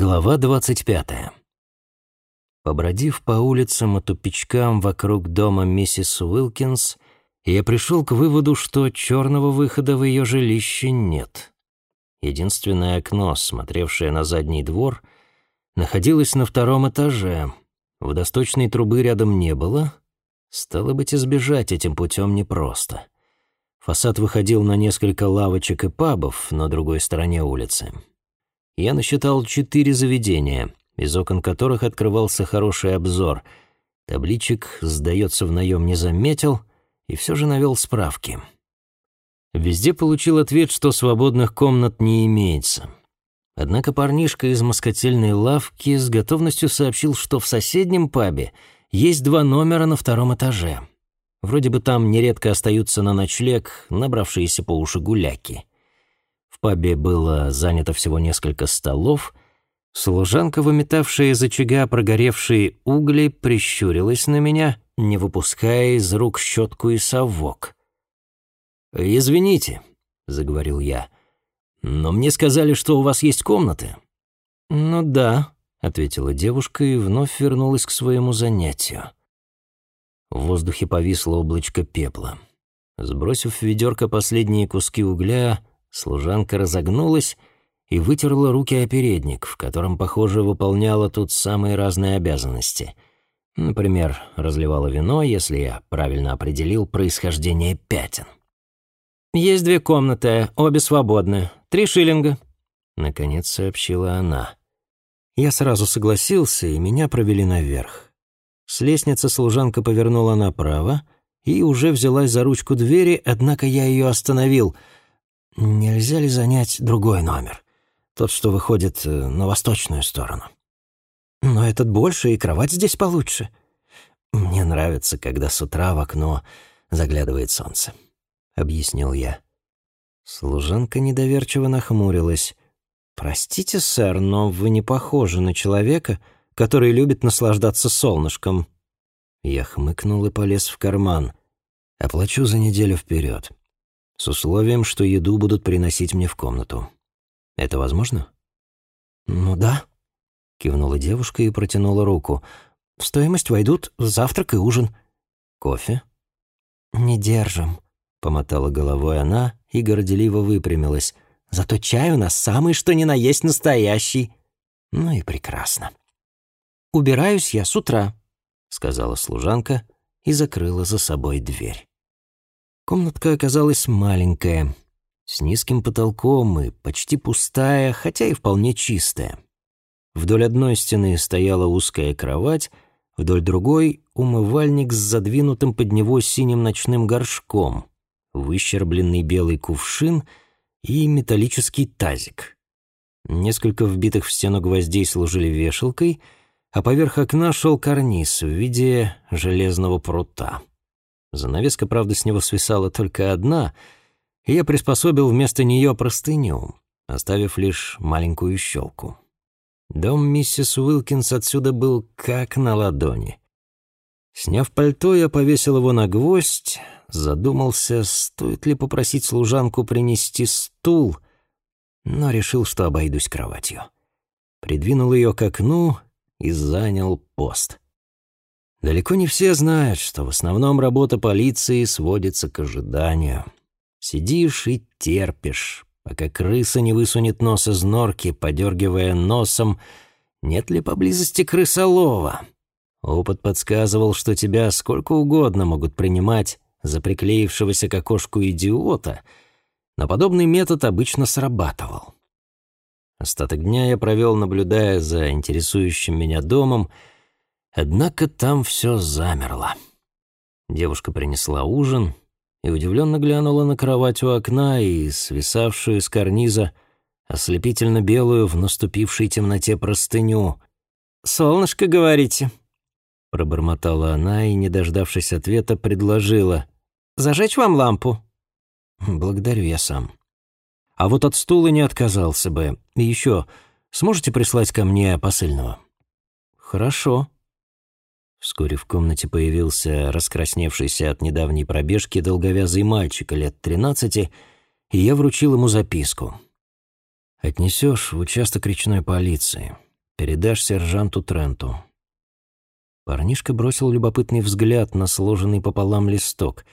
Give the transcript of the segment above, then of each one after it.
Глава двадцать пятая. Побродив по улицам и тупичкам вокруг дома миссис Уилкинс, я пришел к выводу, что черного выхода в ее жилище нет. Единственное окно, смотревшее на задний двор, находилось на втором этаже. Водосточной трубы рядом не было. Стало быть, избежать этим путем непросто. Фасад выходил на несколько лавочек и пабов на другой стороне улицы я насчитал четыре заведения, из окон которых открывался хороший обзор. Табличек, сдается в наем, не заметил и все же навел справки. Везде получил ответ, что свободных комнат не имеется. Однако парнишка из москотельной лавки с готовностью сообщил, что в соседнем пабе есть два номера на втором этаже. Вроде бы там нередко остаются на ночлег набравшиеся по уши гуляки. Пабе было занято всего несколько столов. Служанка, выметавшая из очага прогоревшие угли, прищурилась на меня, не выпуская из рук щетку и совок. «Извините», — заговорил я, — «но мне сказали, что у вас есть комнаты». «Ну да», — ответила девушка и вновь вернулась к своему занятию. В воздухе повисло облачко пепла. Сбросив в ведерко последние куски угля, Служанка разогнулась и вытерла руки о передник, в котором, похоже, выполняла тут самые разные обязанности. Например, разливала вино, если я правильно определил происхождение пятен. «Есть две комнаты, обе свободны. Три шиллинга», — наконец сообщила она. Я сразу согласился, и меня провели наверх. С лестницы служанка повернула направо и уже взялась за ручку двери, однако я ее остановил — Нельзя ли занять другой номер? Тот, что выходит э, на восточную сторону. Но этот больше, и кровать здесь получше. Мне нравится, когда с утра в окно заглядывает солнце, объяснил я. Служанка недоверчиво нахмурилась. Простите, сэр, но вы не похожи на человека, который любит наслаждаться солнышком. Я хмыкнул и полез в карман. Оплачу за неделю вперед с условием, что еду будут приносить мне в комнату. Это возможно? Ну да, кивнула девушка и протянула руку. В стоимость войдут завтрак и ужин. Кофе? Не держим, помотала головой она и горделиво выпрямилась. Зато чай у нас самый что ни на есть настоящий. Ну и прекрасно. Убираюсь я с утра, сказала служанка и закрыла за собой дверь. Комнатка оказалась маленькая, с низким потолком и почти пустая, хотя и вполне чистая. Вдоль одной стены стояла узкая кровать, вдоль другой — умывальник с задвинутым под него синим ночным горшком, выщербленный белый кувшин и металлический тазик. Несколько вбитых в стену гвоздей служили вешалкой, а поверх окна шел карниз в виде железного прута. Занавеска, правда, с него свисала только одна, и я приспособил вместо нее простыню, оставив лишь маленькую щелку. Дом миссис Уилкинс отсюда был как на ладони. Сняв пальто, я повесил его на гвоздь, задумался, стоит ли попросить служанку принести стул, но решил, что обойдусь кроватью. Придвинул ее к окну и занял пост — Далеко не все знают, что в основном работа полиции сводится к ожиданию. Сидишь и терпишь, пока крыса не высунет нос из норки, подергивая носом, нет ли поблизости крысолова. Опыт подсказывал, что тебя сколько угодно могут принимать за приклеившегося к окошку идиота, но подобный метод обычно срабатывал. Остаток дня я провел, наблюдая за интересующим меня домом, Однако там все замерло. Девушка принесла ужин и удивленно глянула на кровать у окна и свисавшую с карниза ослепительно белую в наступившей темноте простыню. «Солнышко, говорите?» Пробормотала она и, не дождавшись ответа, предложила. «Зажечь вам лампу?» «Благодарю, я сам. А вот от стула не отказался бы. И еще, сможете прислать ко мне посыльного?» «Хорошо», Вскоре в комнате появился раскрасневшийся от недавней пробежки долговязый мальчик лет тринадцати, и я вручил ему записку. «Отнесешь в участок речной полиции. передашь сержанту Тренту». Парнишка бросил любопытный взгляд на сложенный пополам листок.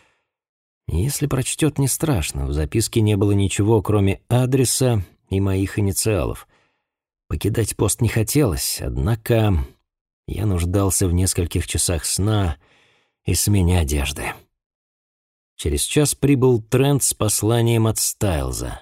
Если прочтет, не страшно. В записке не было ничего, кроме адреса и моих инициалов. Покидать пост не хотелось, однако я нуждался в нескольких часах сна и смене одежды. Через час прибыл Трент с посланием от Стайлза.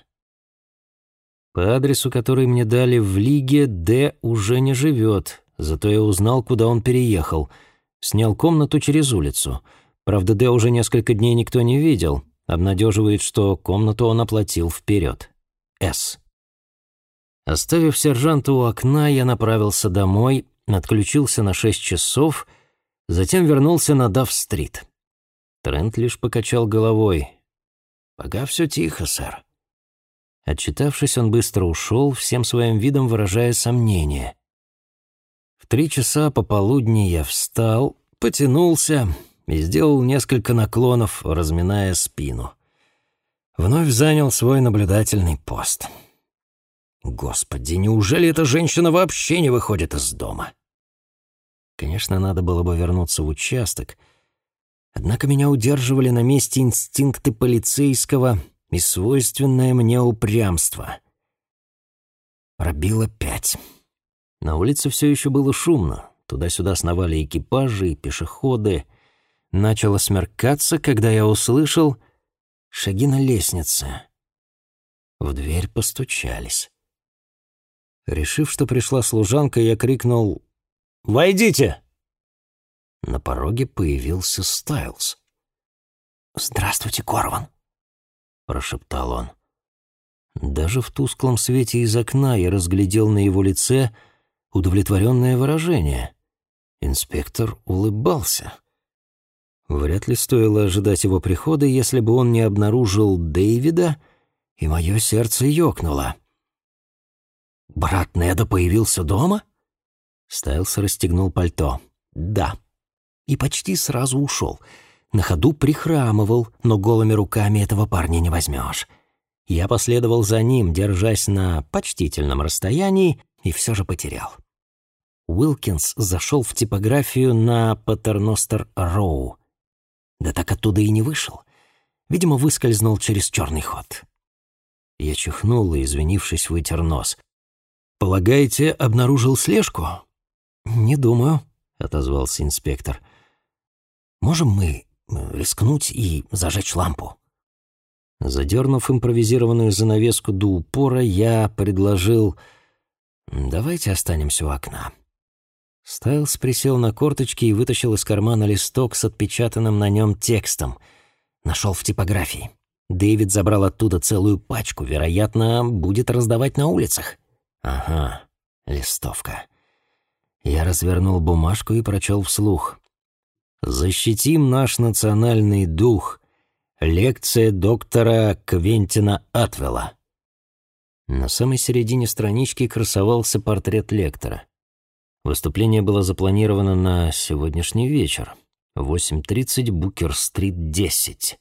По адресу, который мне дали в Лиге, Д уже не живет, зато я узнал, куда он переехал. Снял комнату через улицу. Правда, Д уже несколько дней никто не видел. Обнадеживает, что комнату он оплатил вперед. С. Оставив сержанта у окна, я направился домой, отключился на шесть часов, затем вернулся на Дав-стрит. Трент лишь покачал головой. «Пока все тихо, сэр». Отчитавшись, он быстро ушел, всем своим видом выражая сомнение. В три часа пополудни я встал, потянулся и сделал несколько наклонов, разминая спину. Вновь занял свой наблюдательный пост. Господи, неужели эта женщина вообще не выходит из дома? Конечно, надо было бы вернуться в участок, однако меня удерживали на месте инстинкты полицейского — и свойственное мне упрямство. Пробило пять. На улице все еще было шумно. Туда-сюда сновали экипажи и пешеходы. Начало смеркаться, когда я услышал шаги на лестнице. В дверь постучались. Решив, что пришла служанка, я крикнул «Войдите!». На пороге появился Стайлз. «Здравствуйте, Корван», — прошептал он. Даже в тусклом свете из окна я разглядел на его лице удовлетворенное выражение. Инспектор улыбался. Вряд ли стоило ожидать его прихода, если бы он не обнаружил Дэвида, и мое сердце ёкнуло. «Брат Неда появился дома?» Стайлс расстегнул пальто. «Да». И почти сразу ушел — на ходу прихрамывал, но голыми руками этого парня не возьмешь. Я последовал за ним, держась на почтительном расстоянии, и все же потерял. Уилкинс зашел в типографию на Патерностер-Роу. Да так оттуда и не вышел. Видимо, выскользнул через черный ход. Я чихнул и, извинившись, вытер нос. «Полагаете, обнаружил слежку?» «Не думаю», — отозвался инспектор. «Можем мы рискнуть и зажечь лампу. Задернув импровизированную занавеску до упора, я предложил «давайте останемся у окна». Стайлс присел на корточки и вытащил из кармана листок с отпечатанным на нем текстом. Нашел в типографии. Дэвид забрал оттуда целую пачку, вероятно, будет раздавать на улицах. Ага, листовка. Я развернул бумажку и прочел вслух. Защитим наш национальный дух. Лекция доктора Квентина Атвела. На самой середине странички красовался портрет лектора. Выступление было запланировано на сегодняшний вечер. 8.30, Букер-стрит, 10.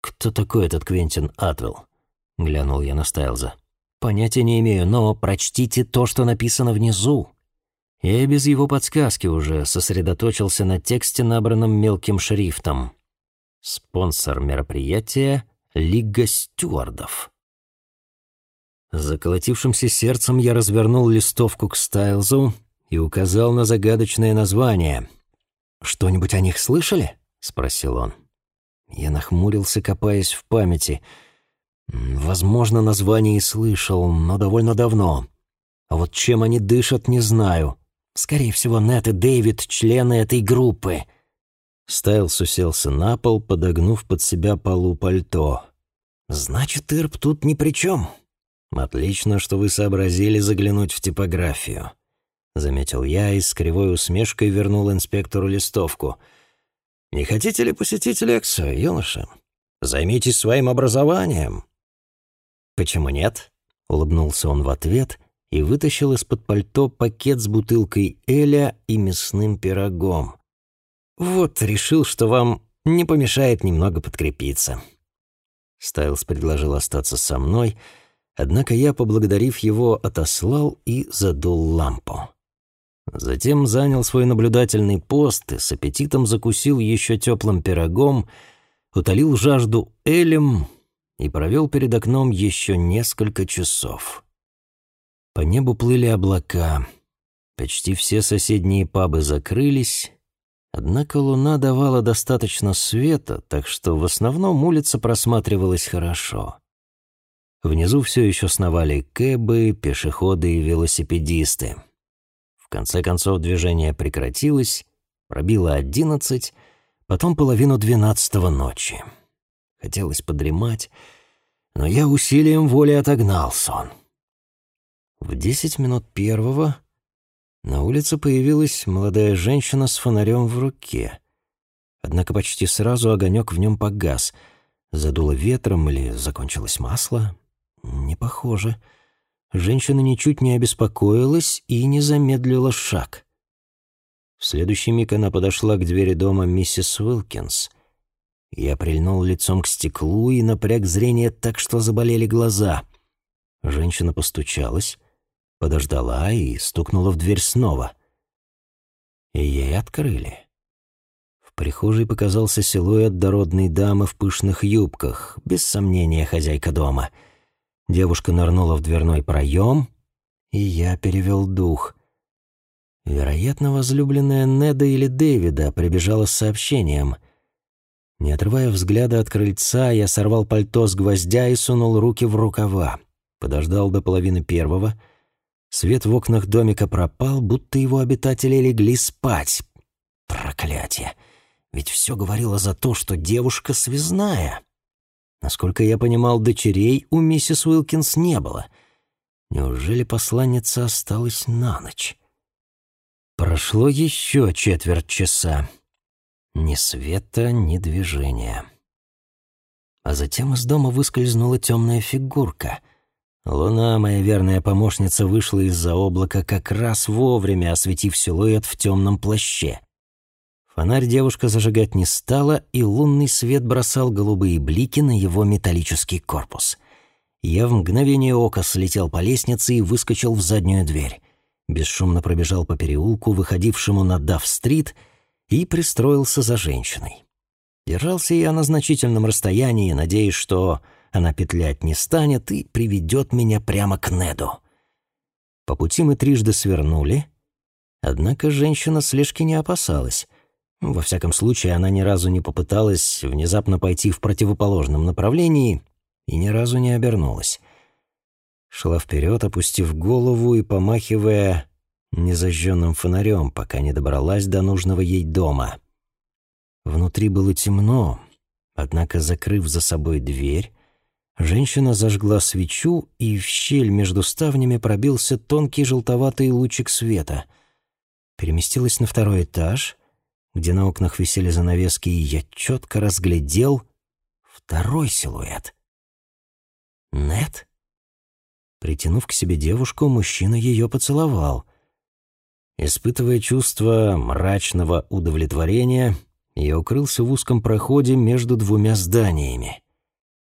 «Кто такой этот Квентин Атвелл?» — глянул я на Стайлза. «Понятия не имею, но прочтите то, что написано внизу». Я без его подсказки уже сосредоточился на тексте, набранном мелким шрифтом. Спонсор мероприятия — Лига стюардов. Заколотившимся сердцем я развернул листовку к Стайлзу и указал на загадочное название. «Что-нибудь о них слышали?» — спросил он. Я нахмурился, копаясь в памяти. Возможно, название и слышал, но довольно давно. А вот чем они дышат, не знаю. Скорее всего, Нет и Дэвид — члены этой группы». Стайлс уселся на пол, подогнув под себя полу пальто. «Значит, Ирб тут ни при чем. Отлично, что вы сообразили заглянуть в типографию», — заметил я и с кривой усмешкой вернул инспектору листовку. «Не хотите ли посетить лекцию, юноша? Займитесь своим образованием». «Почему нет?» — улыбнулся он в ответ и вытащил из-под пальто пакет с бутылкой Эля и мясным пирогом. «Вот, решил, что вам не помешает немного подкрепиться». Стайлс предложил остаться со мной, Однако я, поблагодарив его, отослал и задул лампу. Затем занял свой наблюдательный пост и с аппетитом закусил еще теплым пирогом, утолил жажду элем и провел перед окном еще несколько часов. По небу плыли облака. Почти все соседние пабы закрылись, однако луна давала достаточно света, так что в основном улица просматривалась хорошо. Внизу все еще сновали кэбы, пешеходы и велосипедисты. В конце концов движение прекратилось, пробило одиннадцать, потом половину двенадцатого ночи. Хотелось подремать, но я усилием воли отогнал сон. В десять минут первого на улице появилась молодая женщина с фонарем в руке. Однако почти сразу огонек в нем погас. Задуло ветром или закончилось масло, не похоже. Женщина ничуть не обеспокоилась и не замедлила шаг. В следующий миг она подошла к двери дома миссис Уилкинс. Я прильнул лицом к стеклу и напряг зрение так, что заболели глаза. Женщина постучалась, подождала и стукнула в дверь снова. И ей открыли. В прихожей показался силуэт дородной дамы в пышных юбках, без сомнения хозяйка дома — Девушка нырнула в дверной проем, и я перевел дух. Вероятно, возлюбленная Неда или Дэвида прибежала с сообщением. Не отрывая взгляда от крыльца, я сорвал пальто с гвоздя и сунул руки в рукава. Подождал до половины первого. Свет в окнах домика пропал, будто его обитатели легли спать. Проклятие! Ведь все говорило за то, что девушка связная. Насколько я понимал, дочерей у миссис Уилкинс не было. Неужели посланница осталась на ночь? Прошло еще четверть часа. Ни света, ни движения. А затем из дома выскользнула темная фигурка. Луна, моя верная помощница, вышла из-за облака как раз вовремя, осветив силуэт в темном плаще. Фонарь девушка зажигать не стала, и лунный свет бросал голубые блики на его металлический корпус. Я в мгновение ока слетел по лестнице и выскочил в заднюю дверь. Бесшумно пробежал по переулку, выходившему на Дав-стрит, и пристроился за женщиной. Держался я на значительном расстоянии, надеясь, что она петлять не станет и приведет меня прямо к Неду. По пути мы трижды свернули, однако женщина слежки не опасалась. Во всяком случае, она ни разу не попыталась внезапно пойти в противоположном направлении и ни разу не обернулась. Шла вперед, опустив голову и помахивая незажженным фонарем, пока не добралась до нужного ей дома. Внутри было темно, однако, закрыв за собой дверь, женщина зажгла свечу, и в щель между ставнями пробился тонкий желтоватый лучик света. Переместилась на второй этаж — где на окнах висели занавески, и я четко разглядел второй силуэт. Нет. Притянув к себе девушку, мужчина ее поцеловал. Испытывая чувство мрачного удовлетворения, я укрылся в узком проходе между двумя зданиями.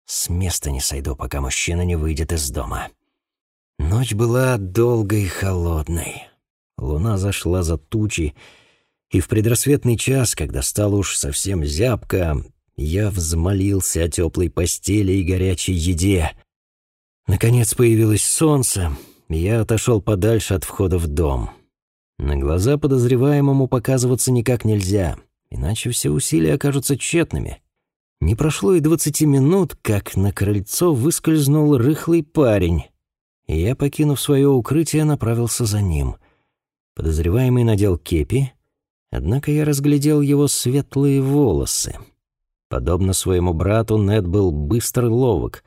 С места не сойду, пока мужчина не выйдет из дома. Ночь была долгой и холодной. Луна зашла за тучи, и в предрассветный час, когда стало уж совсем зябко, я взмолился о теплой постели и горячей еде. Наконец появилось солнце, и я отошел подальше от входа в дом. На глаза подозреваемому показываться никак нельзя, иначе все усилия окажутся тщетными. Не прошло и двадцати минут, как на крыльцо выскользнул рыхлый парень, и я, покинув свое укрытие, направился за ним. Подозреваемый надел кепи, Однако я разглядел его светлые волосы. Подобно своему брату, Нед был быстр и ловок.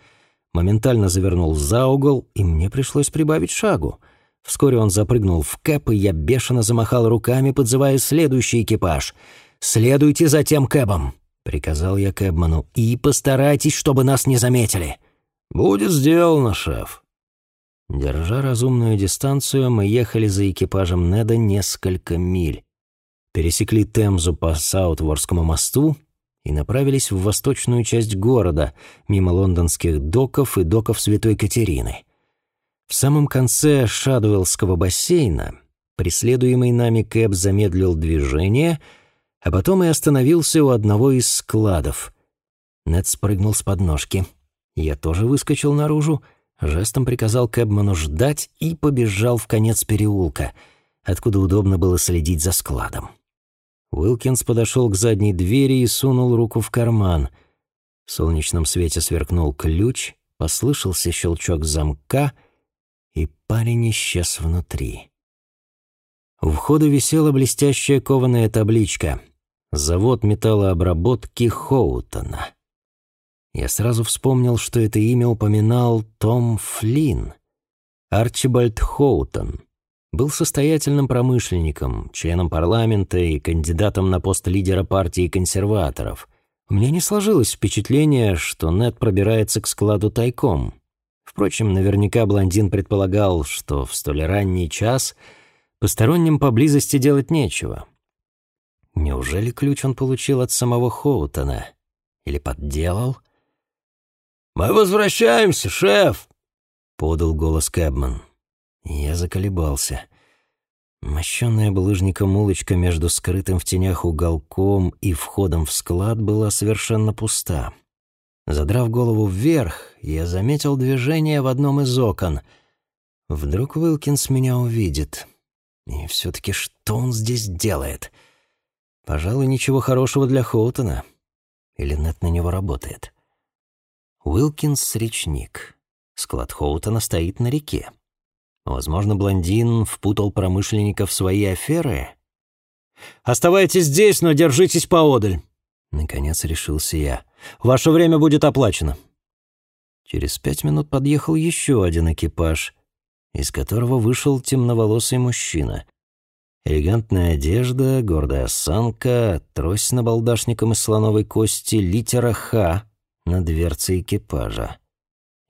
Моментально завернул за угол, и мне пришлось прибавить шагу. Вскоре он запрыгнул в кэп, и я бешено замахал руками, подзывая следующий экипаж. «Следуйте за тем кэбом», — приказал я кэбману, — «и постарайтесь, чтобы нас не заметили». «Будет сделано, шеф». Держа разумную дистанцию, мы ехали за экипажем Неда несколько миль пересекли Темзу по Саутворскому мосту и направились в восточную часть города, мимо лондонских доков и доков Святой Катерины. В самом конце Шадуэллского бассейна преследуемый нами Кэб замедлил движение, а потом и остановился у одного из складов. Нед спрыгнул с подножки. Я тоже выскочил наружу, жестом приказал Кэбману ждать и побежал в конец переулка, откуда удобно было следить за складом. Уилкинс подошел к задней двери и сунул руку в карман. В солнечном свете сверкнул ключ, послышался щелчок замка, и парень исчез внутри. У входа висела блестящая кованая табличка «Завод металлообработки Хоутона». Я сразу вспомнил, что это имя упоминал Том Флинн. Арчибальд Хоутон был состоятельным промышленником, членом парламента и кандидатом на пост лидера партии консерваторов. У меня не сложилось впечатление, что Нед пробирается к складу тайком. Впрочем, наверняка блондин предполагал, что в столь ранний час посторонним поблизости делать нечего. Неужели ключ он получил от самого Хоутона? Или подделал? — «Мы возвращаемся, шеф!» — подал голос Кэбман. Я заколебался. Мощенная булыжником улочка между скрытым в тенях уголком и входом в склад была совершенно пуста. Задрав голову вверх, я заметил движение в одном из окон. Вдруг Уилкинс меня увидит. И все-таки что он здесь делает? Пожалуй, ничего хорошего для Хоутона. Или Нет на него работает. Уилкинс — речник. Склад Хоутона стоит на реке. Возможно, блондин впутал промышленников в свои аферы? «Оставайтесь здесь, но держитесь поодаль», — наконец решился я. «Ваше время будет оплачено». Через пять минут подъехал еще один экипаж, из которого вышел темноволосый мужчина. Элегантная одежда, гордая осанка, трость с набалдашником из слоновой кости, литера «Х», на дверце экипажа.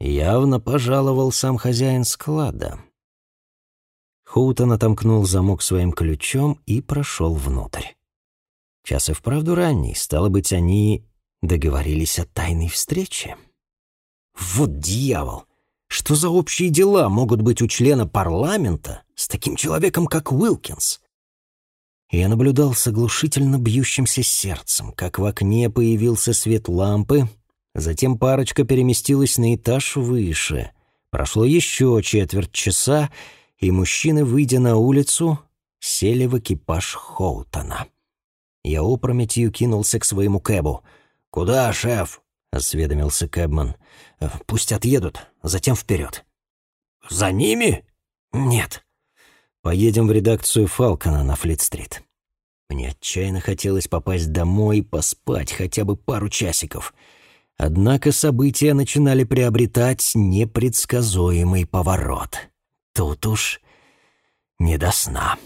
Явно пожаловал сам хозяин склада. Хоутон отомкнул замок своим ключом и прошел внутрь. Час и вправду ранний, стало быть, они договорились о тайной встрече. Вот дьявол! Что за общие дела могут быть у члена парламента с таким человеком, как Уилкинс? Я наблюдал с оглушительно бьющимся сердцем, как в окне появился свет лампы, Затем парочка переместилась на этаж выше. Прошло еще четверть часа, и мужчины, выйдя на улицу, сели в экипаж Хоутона. Я опрометью кинулся к своему кэбу. «Куда, шеф?» — осведомился кэбман. «Э, «Пусть отъедут, затем вперед». «За ними?» «Нет. Поедем в редакцию Фалкона на Флит-стрит». Мне отчаянно хотелось попасть домой и поспать хотя бы пару часиков — Однако события начинали приобретать непредсказуемый поворот. Тут уж не до сна.